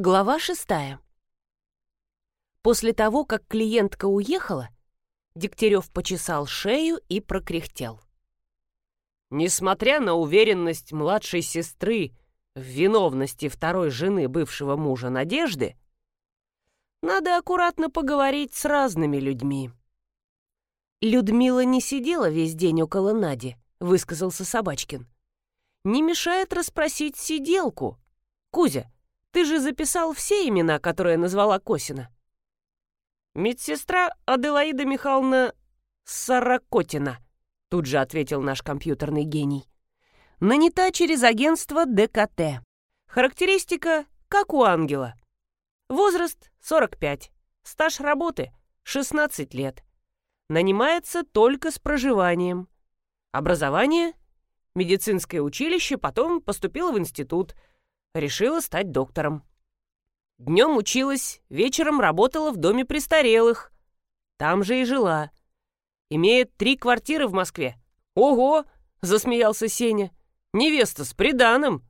Глава шестая. После того, как клиентка уехала, Дегтярев почесал шею и прокряхтел. Несмотря на уверенность младшей сестры в виновности второй жены бывшего мужа Надежды, надо аккуратно поговорить с разными людьми. «Людмила не сидела весь день около Нади», — высказался Собачкин. «Не мешает расспросить сиделку. Кузя, ты же записал все имена, которые назвала Косина. Медсестра Аделаида Михайловна Сорокотина, тут же ответил наш компьютерный гений. Нанята через агентство ДКТ. Характеристика как у ангела. Возраст 45. Стаж работы 16 лет. Нанимается только с проживанием. Образование медицинское училище, потом поступила в институт – решила стать доктором. Днем училась, вечером работала в доме престарелых. Там же и жила. Имеет три квартиры в Москве. Ого! Засмеялся Сеня. Невеста с приданым.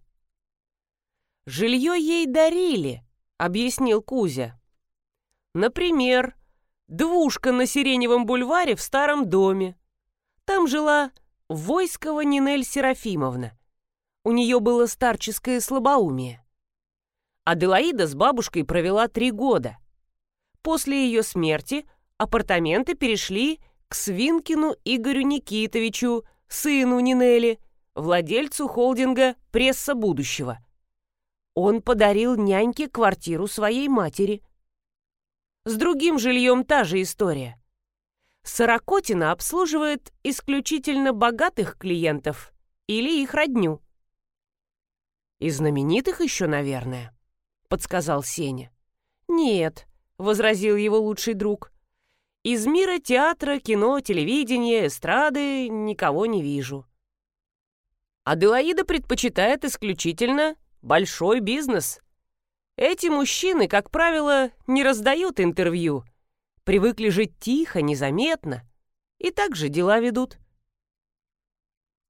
Жилье ей дарили, объяснил Кузя. Например, двушка на Сиреневом бульваре в старом доме. Там жила Войскова Нинель Серафимовна. У нее было старческое слабоумие. Аделаида с бабушкой провела три года. После ее смерти апартаменты перешли к Свинкину Игорю Никитовичу, сыну Нинели, владельцу холдинга «Пресса будущего». Он подарил няньке квартиру своей матери. С другим жильем та же история. Сорокотина обслуживает исключительно богатых клиентов или их родню. «И знаменитых еще, наверное», — подсказал Сеня. «Нет», — возразил его лучший друг. «Из мира театра, кино, телевидения, эстрады никого не вижу». Аделаида предпочитает исключительно большой бизнес. Эти мужчины, как правило, не раздают интервью, привыкли жить тихо, незаметно, и так же дела ведут.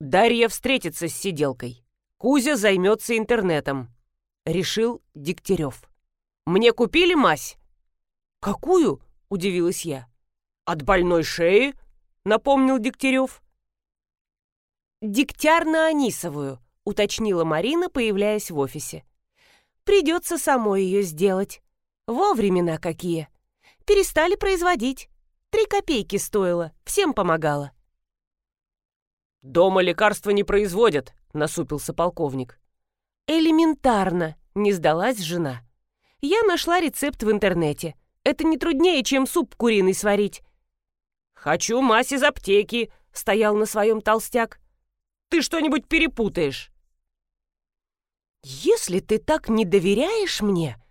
Дарья встретится с сиделкой. Кузя займется интернетом», — решил Дегтярев. «Мне купили мазь?» «Какую?» — удивилась я. «От больной шеи?» — напомнил Дегтярев. «Дегтярно-анисовую», — уточнила Марина, появляясь в офисе. «Придется самой ее сделать. Во времена какие. Перестали производить. Три копейки стоило, всем помогало». «Дома лекарства не производят», — насупился полковник. «Элементарно», — не сдалась жена. «Я нашла рецепт в интернете. Это не труднее, чем суп куриный сварить». «Хочу мазь из аптеки», — стоял на своем толстяк. «Ты что-нибудь перепутаешь». «Если ты так не доверяешь мне,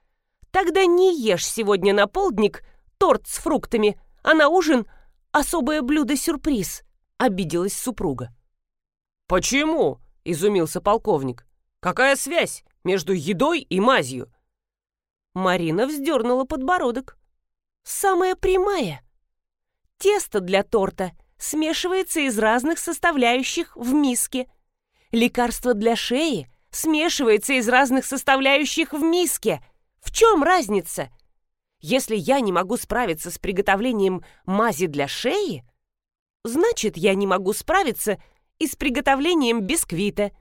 тогда не ешь сегодня на полдник торт с фруктами, а на ужин особое блюдо-сюрприз», — обиделась супруга. «Почему?» — изумился полковник. «Какая связь между едой и мазью?» Марина вздернула подбородок. «Самая прямая. Тесто для торта смешивается из разных составляющих в миске. Лекарство для шеи смешивается из разных составляющих в миске. В чем разница? Если я не могу справиться с приготовлением мази для шеи, значит, я не могу справиться с и с приготовлением бисквита».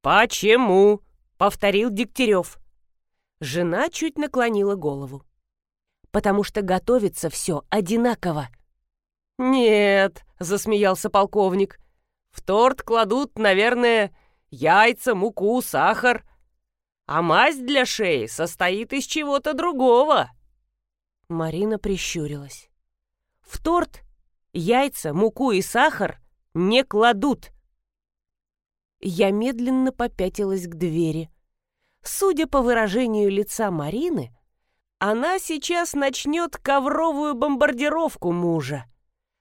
«Почему?» — повторил Дегтярев. Жена чуть наклонила голову. «Потому что готовится все одинаково». «Нет», — засмеялся полковник, — «в торт кладут, наверное, яйца, муку, сахар, а мазь для шеи состоит из чего-то другого». Марина прищурилась. «В торт яйца, муку и сахар не кладут!» Я медленно попятилась к двери. Судя по выражению лица Марины, она сейчас начнет ковровую бомбардировку мужа.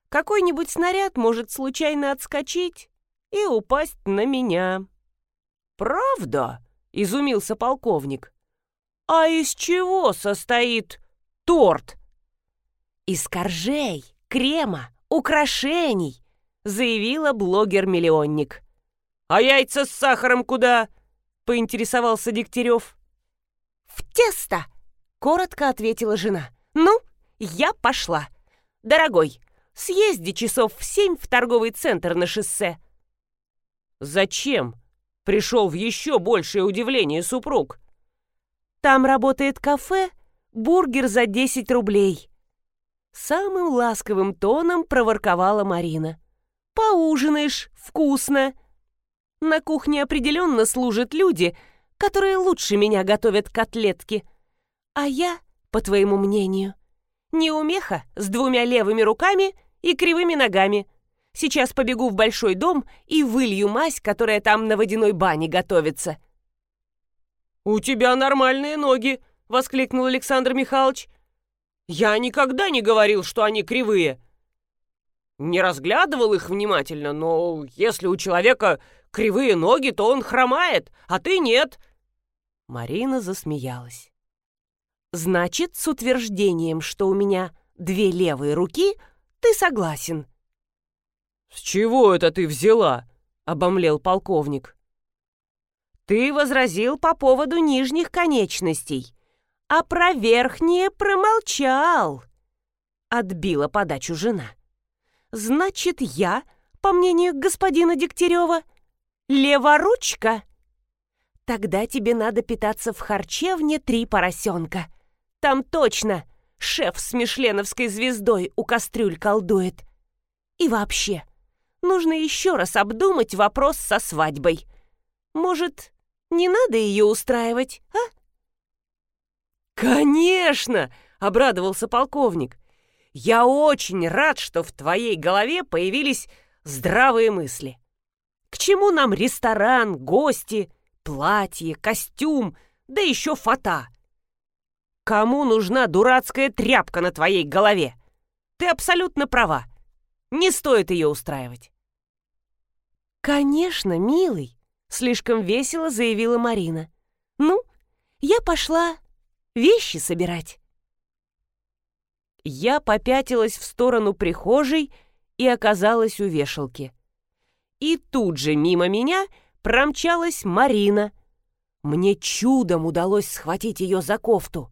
Какой-нибудь снаряд может случайно отскочить и упасть на меня. «Правда?» — изумился полковник. «А из чего состоит торт?» «Из коржей, крема, украшений, заявила блогер-миллионник. «А яйца с сахаром куда?» — поинтересовался Дегтярев. в тесто!» — коротко ответила жена. «Ну, я пошла. Дорогой, съезди часов в семь в торговый центр на шоссе». «Зачем?» — пришел в еще большее удивление супруг. «Там работает кафе, бургер за 10 рублей». Самым ласковым тоном проворковала Марина. «Поужинаешь, вкусно!» На кухне определенно служат люди, которые лучше меня готовят котлетки. А я, по твоему мнению, неумеха с двумя левыми руками и кривыми ногами. Сейчас побегу в большой дом и вылью мазь, которая там на водяной бане готовится. «У тебя нормальные ноги!» — воскликнул Александр Михайлович. «Я никогда не говорил, что они кривые!» Не разглядывал их внимательно, но если у человека кривые ноги, то он хромает, а ты нет. Марина засмеялась. Значит, с утверждением, что у меня две левые руки, ты согласен. С чего это ты взяла? обомлел полковник. Ты возразил по поводу нижних конечностей, а про верхние промолчал. Отбила подачу жена. Значит, я, по мнению господина Дегтярева, леворучка? Тогда тебе надо питаться в харчевне «Три поросенка». Там точно шеф с мишленовской звездой у кастрюль колдует. И вообще, нужно еще раз обдумать вопрос со свадьбой. Может, не надо ее устраивать, а? «Конечно!» — обрадовался полковник. «Я очень рад, что в твоей голове появились здравые мысли. К чему нам ресторан, гости, платье, костюм, да еще фата? Кому нужна дурацкая тряпка на твоей голове? Ты абсолютно права. Не стоит ее устраивать. «Конечно, милый», — слишком весело заявила Марина. «Ну, я пошла вещи собирать». Я попятилась в сторону прихожей и оказалась у вешалки. И тут же мимо меня промчалась Марина. Мне чудом удалось схватить ее за кофту.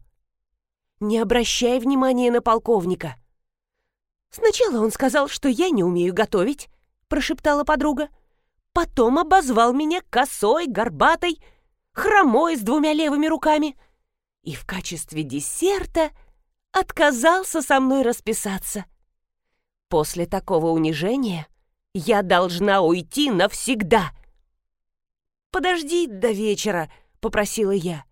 Не обращай внимания на полковника. Сначала он сказал, что я не умею готовить, прошептала подруга. Потом обозвал меня косой, горбатой, хромой с двумя левыми руками. И в качестве десерта отказался со мной расписаться. После такого унижения я должна уйти навсегда. «Подожди до вечера», — попросила я.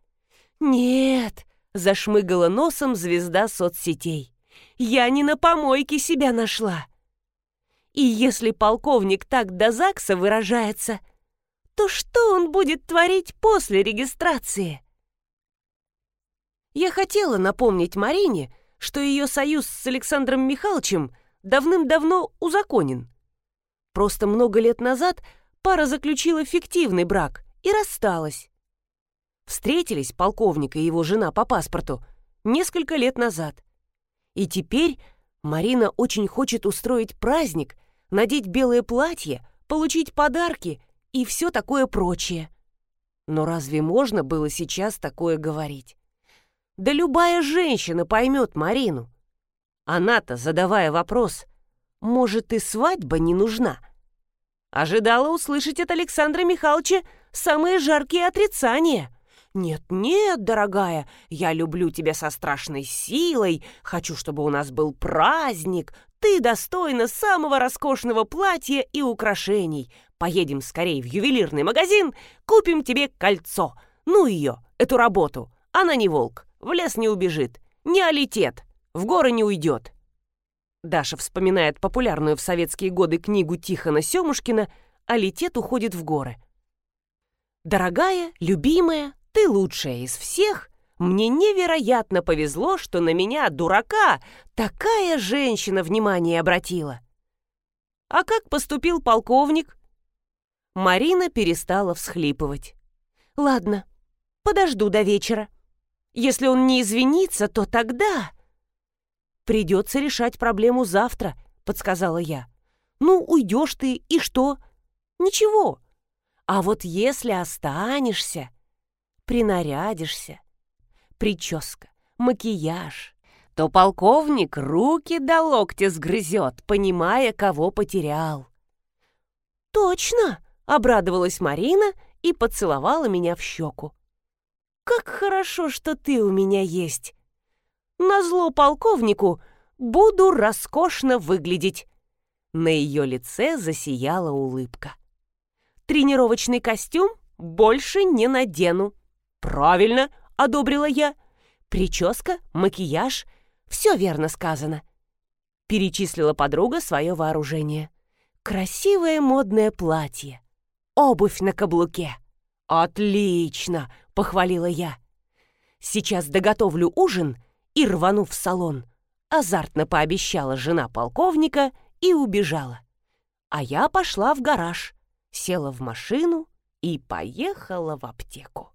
«Нет», — зашмыгала носом звезда соцсетей. «Я не на помойке себя нашла». И если полковник так до ЗАГСа выражается, то что он будет творить после регистрации? Я хотела напомнить Марине, что ее союз с Александром Михайловичем давным-давно узаконен. Просто много лет назад пара заключила фиктивный брак и рассталась. Встретились полковник и его жена по паспорту несколько лет назад. И теперь Марина очень хочет устроить праздник, надеть белое платье, получить подарки и все такое прочее. Но разве можно было сейчас такое говорить? Да любая женщина поймет Марину. Она-то, задавая вопрос, может, и свадьба не нужна? Ожидала услышать от Александра Михайловича самые жаркие отрицания. «Нет-нет, дорогая, я люблю тебя со страшной силой, хочу, чтобы у нас был праздник, ты достойна самого роскошного платья и украшений. Поедем скорее в ювелирный магазин, купим тебе кольцо. Ну ее, эту работу. Она не волк, в лес не убежит, не алитет, в горы не уйдет». Даша вспоминает популярную в советские годы книгу Тихона Семушкина «Алитет уходит в горы». «Дорогая, любимая, ты лучшая из всех. Мне невероятно повезло, что на меня, дурака, такая женщина внимание обратила». «А как поступил полковник?» Марина перестала всхлипывать. «Ладно, подожду до вечера. Если он не извинится, то тогда...» «Придется решать проблему завтра», — подсказала я. «Ну, уйдешь ты, и что?» «Ничего. А вот если останешься, принарядишься, прическа, макияж, то полковник руки до локтя сгрызет, понимая, кого потерял. «Точно!» — обрадовалась Марина и поцеловала меня в щеку. «Как хорошо, что ты у меня есть! Назло полковнику буду роскошно выглядеть!» На ее лице засияла улыбка. «Тренировочный костюм больше не надену». «Правильно!» — одобрила я. «Прическа, макияж — все верно сказано». Перечислила подруга свое вооружение. «Красивое модное платье, обувь на каблуке». «Отлично!» — похвалила я. «Сейчас доготовлю ужин и рвану в салон», — азартно пообещала жена полковника и убежала. А я пошла в гараж, села в машину и поехала в аптеку.